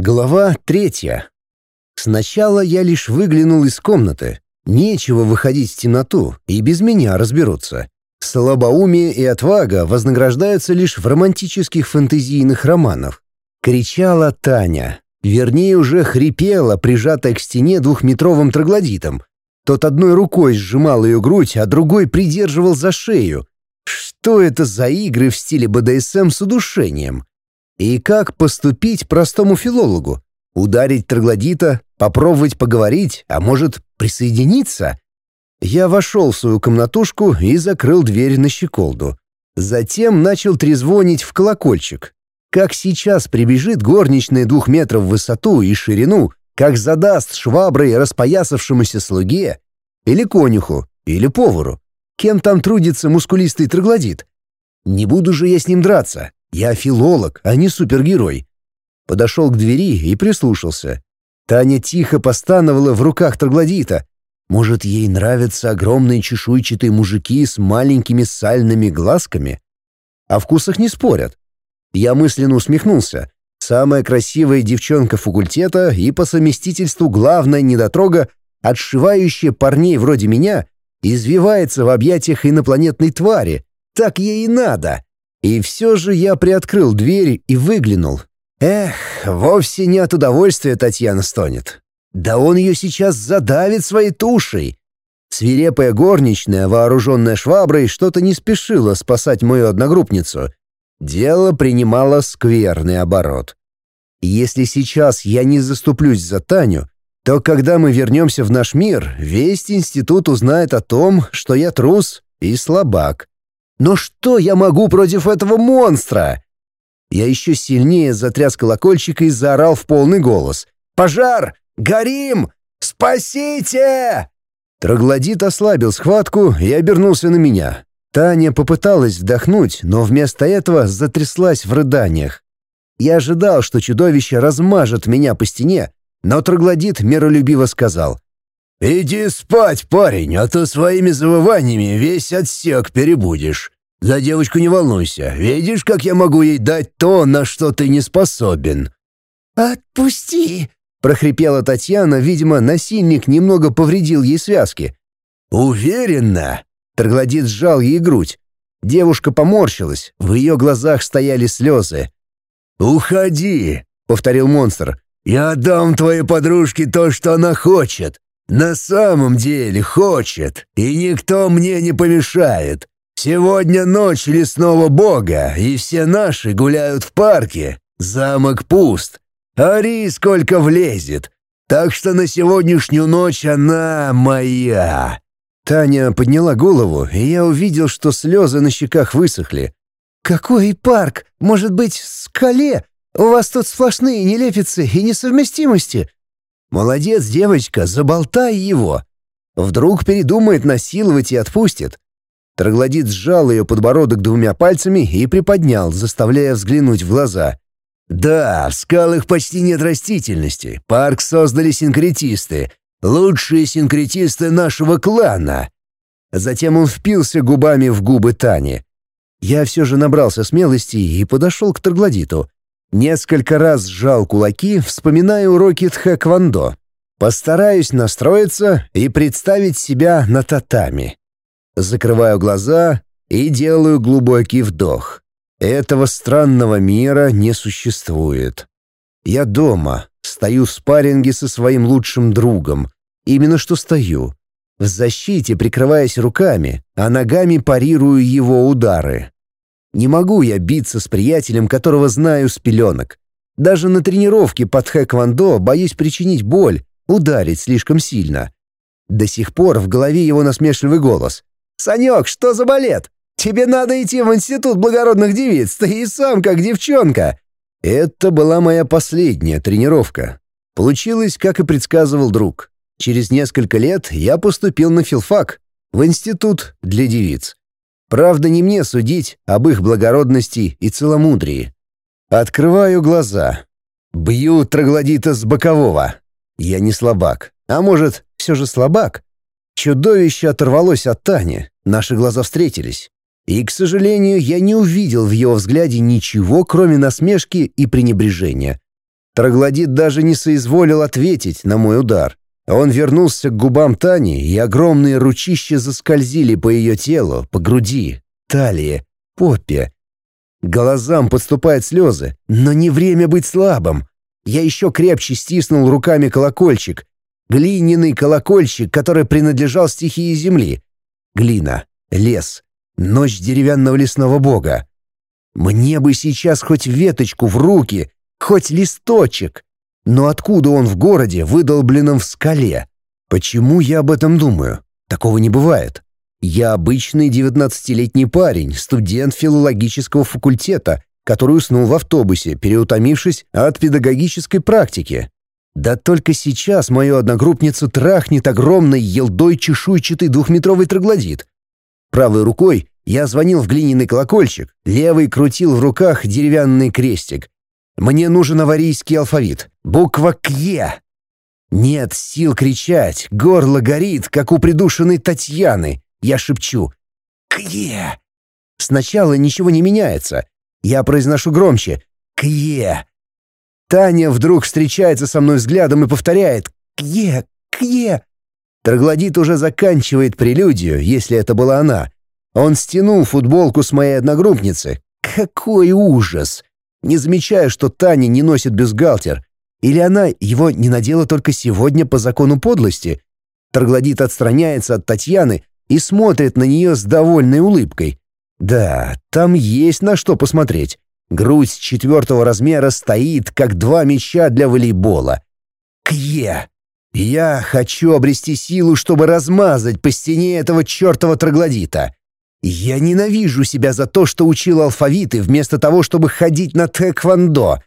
Глава третья. Сначала я лишь выглянул из комнаты. Нечего выходить в темноту, и без меня разберутся. Слабоумие и отвага вознаграждаются лишь в романтических фэнтезийных романах. Кричала Таня. Вернее, уже хрипела, прижатая к стене двухметровым троглодитом. Тот одной рукой сжимал ее грудь, а другой придерживал за шею. Что это за игры в стиле БДСМ с удушением? И как поступить простому филологу? Ударить троглодита, попробовать поговорить, а может, присоединиться? Я вошел в свою комнатушку и закрыл дверь на щеколду. Затем начал трезвонить в колокольчик. Как сейчас прибежит горничная двух метров в высоту и ширину, как задаст шваброй распоясавшемуся слуге, или конюху, или повару. Кем там трудится мускулистый троглодит? Не буду же я с ним драться. Я филолог, а не супергерой. Подошел к двери и прислушался. Таня тихо постановала в руках троглодита. Может, ей нравятся огромные чешуйчатые мужики с маленькими сальными глазками? О вкусах не спорят. Я мысленно усмехнулся. Самая красивая девчонка факультета и по совместительству главная недотрога, отшивающая парней вроде меня, извивается в объятиях инопланетной твари. Так ей и надо. И все же я приоткрыл дверь и выглянул. Эх, вовсе не от удовольствия Татьяна стонет. Да он ее сейчас задавит своей тушей. Свирепая горничная, вооруженная шваброй, что-то не спешила спасать мою одногруппницу. Дело принимало скверный оборот. Если сейчас я не заступлюсь за Таню, то когда мы вернемся в наш мир, весь институт узнает о том, что я трус и слабак. Но что я могу против этого монстра? Я еще сильнее затряс колокольчик и заорал в полный голос. «Пожар! Горим! Спасите!» Троглодит ослабил схватку и обернулся на меня. Таня попыталась вдохнуть, но вместо этого затряслась в рыданиях. Я ожидал, что чудовище размажет меня по стене, но троглодит миролюбиво сказал. «Иди спать, парень, а то своими завываниями весь отсек перебудешь. За девочку не волнуйся, видишь, как я могу ей дать то, на что ты не способен». «Отпусти!» — прохрипела Татьяна, видимо, насильник немного повредил ей связки. «Уверенно!» — троглодит сжал ей грудь. Девушка поморщилась, в ее глазах стояли слезы. «Уходи!» — повторил монстр. «Я дам твоей подружке то, что она хочет. На самом деле хочет, и никто мне не помешает. Сегодня ночь лесного бога, и все наши гуляют в парке. Замок пуст. Ари сколько влезет. Так что на сегодняшнюю ночь она моя». Таня подняла голову, и я увидел, что слезы на щеках высохли. «Какой парк? Может быть, скале? У вас тут сплошные нелепицы и несовместимости. «Молодец, девочка, заболтай его!» Вдруг передумает насиловать и отпустит. Троглодит сжал ее подбородок двумя пальцами и приподнял, заставляя взглянуть в глаза. «Да, в скалах почти нет растительности. Парк создали синкретисты. Лучшие синкретисты нашего клана!» Затем он впился губами в губы Тани. Я все же набрался смелости и подошел к Троглодиту. Несколько раз сжал кулаки, вспоминая уроки тхэквондо. Постараюсь настроиться и представить себя на татами. Закрываю глаза и делаю глубокий вдох. Этого странного мира не существует. Я дома, стою в спарринге со своим лучшим другом. Именно что стою. В защите прикрываясь руками, а ногами парирую его удары. Не могу я биться с приятелем, которого знаю с пеленок. Даже на тренировке под хэквондо боюсь причинить боль, ударить слишком сильно. До сих пор в голове его насмешливый голос. «Санек, что за балет? Тебе надо идти в институт благородных девиц, ты и сам как девчонка». Это была моя последняя тренировка. Получилось, как и предсказывал друг. Через несколько лет я поступил на филфак, в институт для девиц. Правда, не мне судить об их благородности и целомудрии. Открываю глаза. Бью троглодита с бокового. Я не слабак. А может, все же слабак? Чудовище оторвалось от Тани. Наши глаза встретились. И, к сожалению, я не увидел в его взгляде ничего, кроме насмешки и пренебрежения. Троглодит даже не соизволил ответить на мой удар. Он вернулся к губам Тани, и огромные ручища заскользили по ее телу, по груди, талии, попе. Глазам подступают слезы, но не время быть слабым. Я еще крепче стиснул руками колокольчик. Глиняный колокольчик, который принадлежал стихии земли. Глина, лес, ночь деревянного лесного бога. Мне бы сейчас хоть веточку в руки, хоть листочек. Но откуда он в городе, выдолбленном в скале? Почему я об этом думаю? Такого не бывает. Я обычный девятнадцатилетний парень, студент филологического факультета, который уснул в автобусе, переутомившись от педагогической практики. Да только сейчас мою одногруппницу трахнет огромный елдой чешуйчатый двухметровый троглодит. Правой рукой я звонил в глиняный колокольчик, левой крутил в руках деревянный крестик. Мне нужен аварийский алфавит. Буква «Кье». Нет сил кричать, горло горит, как у придушенной Татьяны. Я шепчу «Кье». Сначала ничего не меняется. Я произношу громче «Кье». Таня вдруг встречается со мной взглядом и повторяет «Кье, кье». Троглодит уже заканчивает прелюдию, если это была она. Он стянул футболку с моей одногруппницы. Какой ужас! Не замечая, что Таня не носит бюстгальтер. Или она его не надела только сегодня по закону подлости. Троглодит отстраняется от Татьяны и смотрит на нее с довольной улыбкой. Да, там есть на что посмотреть. Грудь четвертого размера стоит, как два мяча для волейбола. Кье! Я хочу обрести силу, чтобы размазать по стене этого чертова троглодита. Я ненавижу себя за то, что учил алфавиты вместо того, чтобы ходить на тэквондо.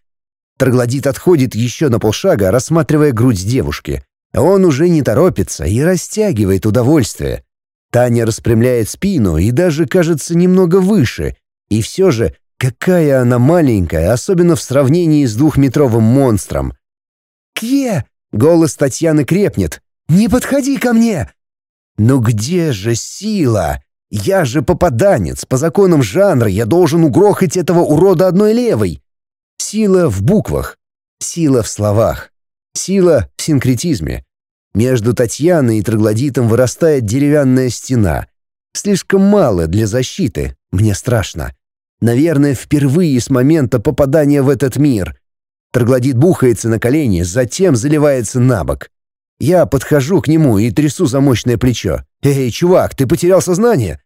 Троглодит отходит еще на полшага, рассматривая грудь девушки. Он уже не торопится и растягивает удовольствие. Таня распрямляет спину и даже кажется немного выше. И все же, какая она маленькая, особенно в сравнении с двухметровым монстром. «Кье!» — голос Татьяны крепнет. «Не подходи ко мне!» «Ну где же сила?» Я же попаданец, по законам жанра я должен угрохать этого урода одной левой. Сила в буквах, сила в словах, сила в синкретизме. Между Татьяной и Троглодитом вырастает деревянная стена. Слишком мало для защиты, мне страшно. Наверное, впервые с момента попадания в этот мир. Троглодит бухается на колени, затем заливается на бок. Я подхожу к нему и трясу замочное плечо. «Эй, чувак, ты потерял сознание?»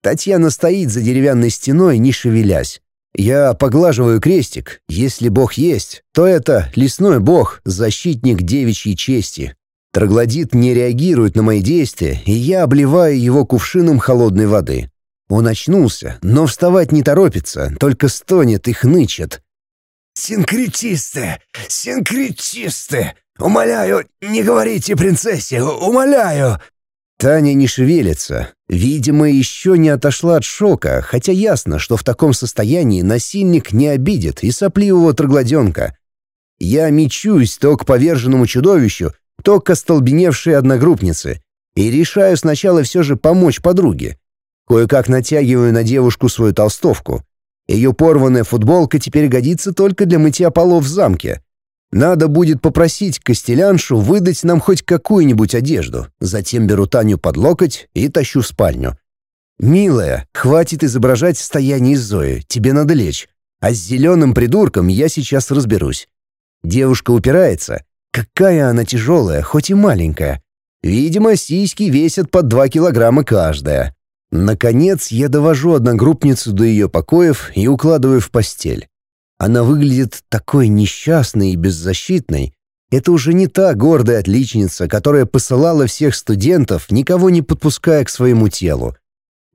Татьяна стоит за деревянной стеной, не шевелясь. Я поглаживаю крестик. Если бог есть, то это лесной бог, защитник девичьей чести. Троглодит не реагирует на мои действия, и я обливаю его кувшином холодной воды. Он очнулся, но вставать не торопится, только стонет и хнычет. «Синкретисты! Синкретисты! Умоляю, не говорите принцессе, умоляю!» Таня не шевелится. Видимо, еще не отошла от шока, хотя ясно, что в таком состоянии насильник не обидит и сопливого троглоденка. Я мечусь то к поверженному чудовищу, то к остолбеневшей одногруппнице, и решаю сначала все же помочь подруге. Кое-как натягиваю на девушку свою толстовку. Ее порванная футболка теперь годится только для мытья полов в замке. Надо будет попросить Костеляншу выдать нам хоть какую-нибудь одежду. Затем беру Таню под локоть и тащу в спальню. «Милая, хватит изображать состояние Зои, тебе надо лечь. А с зеленым придурком я сейчас разберусь». Девушка упирается. Какая она тяжелая, хоть и маленькая. Видимо, сиськи весят по два килограмма каждая. Наконец, я довожу одногруппницу до ее покоев и укладываю в постель. Она выглядит такой несчастной и беззащитной. Это уже не та гордая отличница, которая посылала всех студентов, никого не подпуская к своему телу.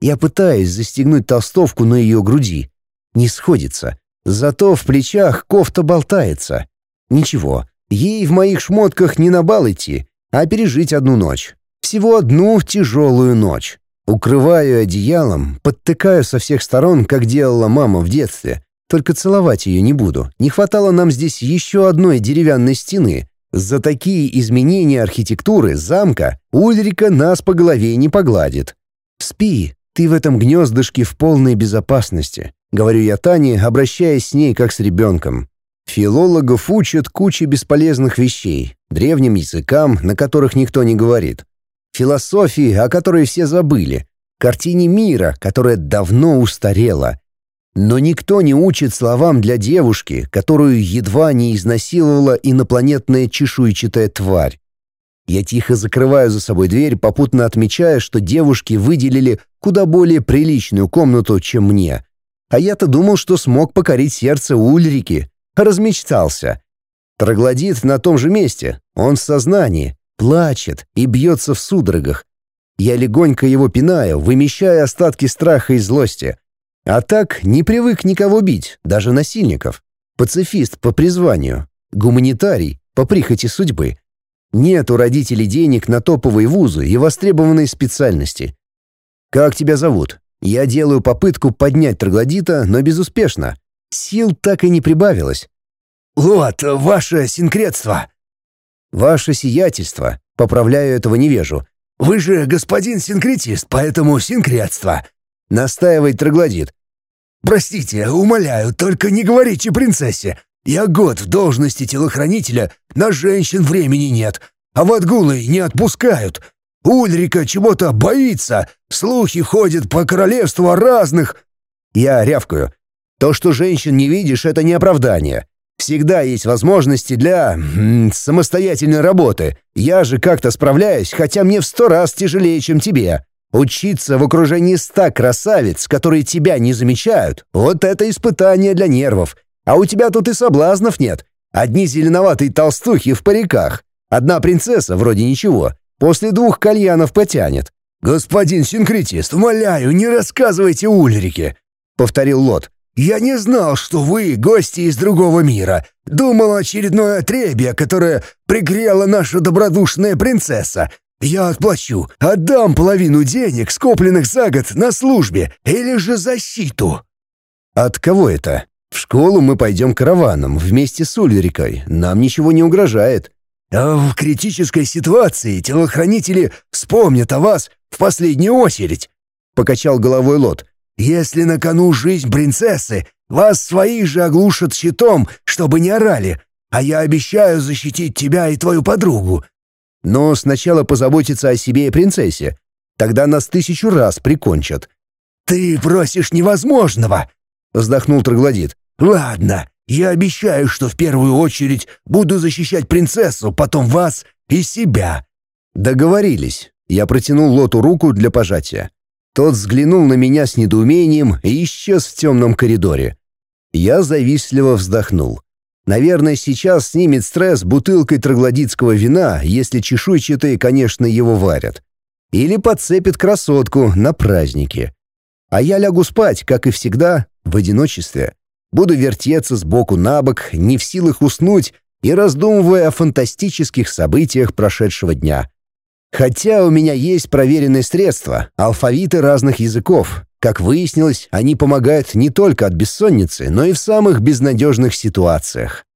Я пытаюсь застегнуть толстовку на ее груди. Не сходится. Зато в плечах кофта болтается. Ничего, ей в моих шмотках не на бал идти, а пережить одну ночь. Всего одну тяжелую ночь. Укрываю одеялом, подтыкаю со всех сторон, как делала мама в детстве. Только целовать ее не буду. Не хватало нам здесь еще одной деревянной стены. За такие изменения архитектуры замка Ульрика нас по голове не погладит. «Спи, ты в этом гнездышке в полной безопасности», — говорю я Тане, обращаясь с ней как с ребенком. Филологов учат куче бесполезных вещей, древним языкам, на которых никто не говорит, философии, о которой все забыли, картине мира, которая давно устарела. Но никто не учит словам для девушки, которую едва не изнасиловала инопланетная чешуйчатая тварь. Я тихо закрываю за собой дверь, попутно отмечая, что девушки выделили куда более приличную комнату, чем мне. А я-то думал, что смог покорить сердце Ульрики. Размечтался. Троглодит на том же месте. Он в сознании, плачет и бьется в судорогах. Я легонько его пинаю, вымещая остатки страха и злости. А так не привык никого бить, даже насильников. Пацифист по призванию, гуманитарий по прихоти судьбы. Нет у родителей денег на топовые вузы и востребованные специальности. Как тебя зовут? Я делаю попытку поднять троглодита, но безуспешно. Сил так и не прибавилось. «Вот, ваше синкретство!» «Ваше сиятельство», — поправляю этого невежу. «Вы же господин синкретист, поэтому синкретство», — настаивает троглодит. «Простите, умоляю, только не говорите принцессе. Я год в должности телохранителя, на женщин времени нет, а в отгулы не отпускают. Ульрика чего-то боится, слухи ходят по королевству разных...» Я рявкаю. «То, что женщин не видишь, это не оправдание. Всегда есть возможности для... Самостоятельной работы. Я же как-то справляюсь, хотя мне в сто раз тяжелее, чем тебе. Учиться в окружении ста красавиц, которые тебя не замечают, вот это испытание для нервов. А у тебя тут и соблазнов нет. Одни зеленоватые толстухи в париках. Одна принцесса вроде ничего. После двух кальянов потянет. «Господин синкретист, умоляю, не рассказывайте Ульрике», — повторил Лот. «Я не знал, что вы гости из другого мира. Думал, очередное отребье, которое пригрела наша добродушная принцесса. Я отплачу, отдам половину денег, скопленных за год на службе, или же защиту». «От кого это?» В школу мы пойдем караваном вместе с Ульрикой. Нам ничего не угрожает. А в критической ситуации телохранители вспомнят о вас в последнюю очередь, покачал головой Лот. Если на кону жизнь принцессы, вас свои же оглушат щитом, чтобы не орали. А я обещаю защитить тебя и твою подругу. Но сначала позаботиться о себе и принцессе. Тогда нас тысячу раз прикончат. Ты просишь невозможного, вздохнул Троглодит. «Ладно, я обещаю, что в первую очередь буду защищать принцессу, потом вас и себя». «Договорились». Я протянул Лоту руку для пожатия. Тот взглянул на меня с недоумением и исчез в темном коридоре. Я завистливо вздохнул. Наверное, сейчас снимет стресс бутылкой троглодитского вина, если чешуйчатые, конечно, его варят. Или подцепит красотку на празднике. А я лягу спать, как и всегда, в одиночестве. Буду вертеться с боку на бок, не в силах уснуть и раздумывая о фантастических событиях прошедшего дня. Хотя у меня есть проверенные средства, алфавиты разных языков. Как выяснилось, они помогают не только от бессонницы, но и в самых безнадежных ситуациях.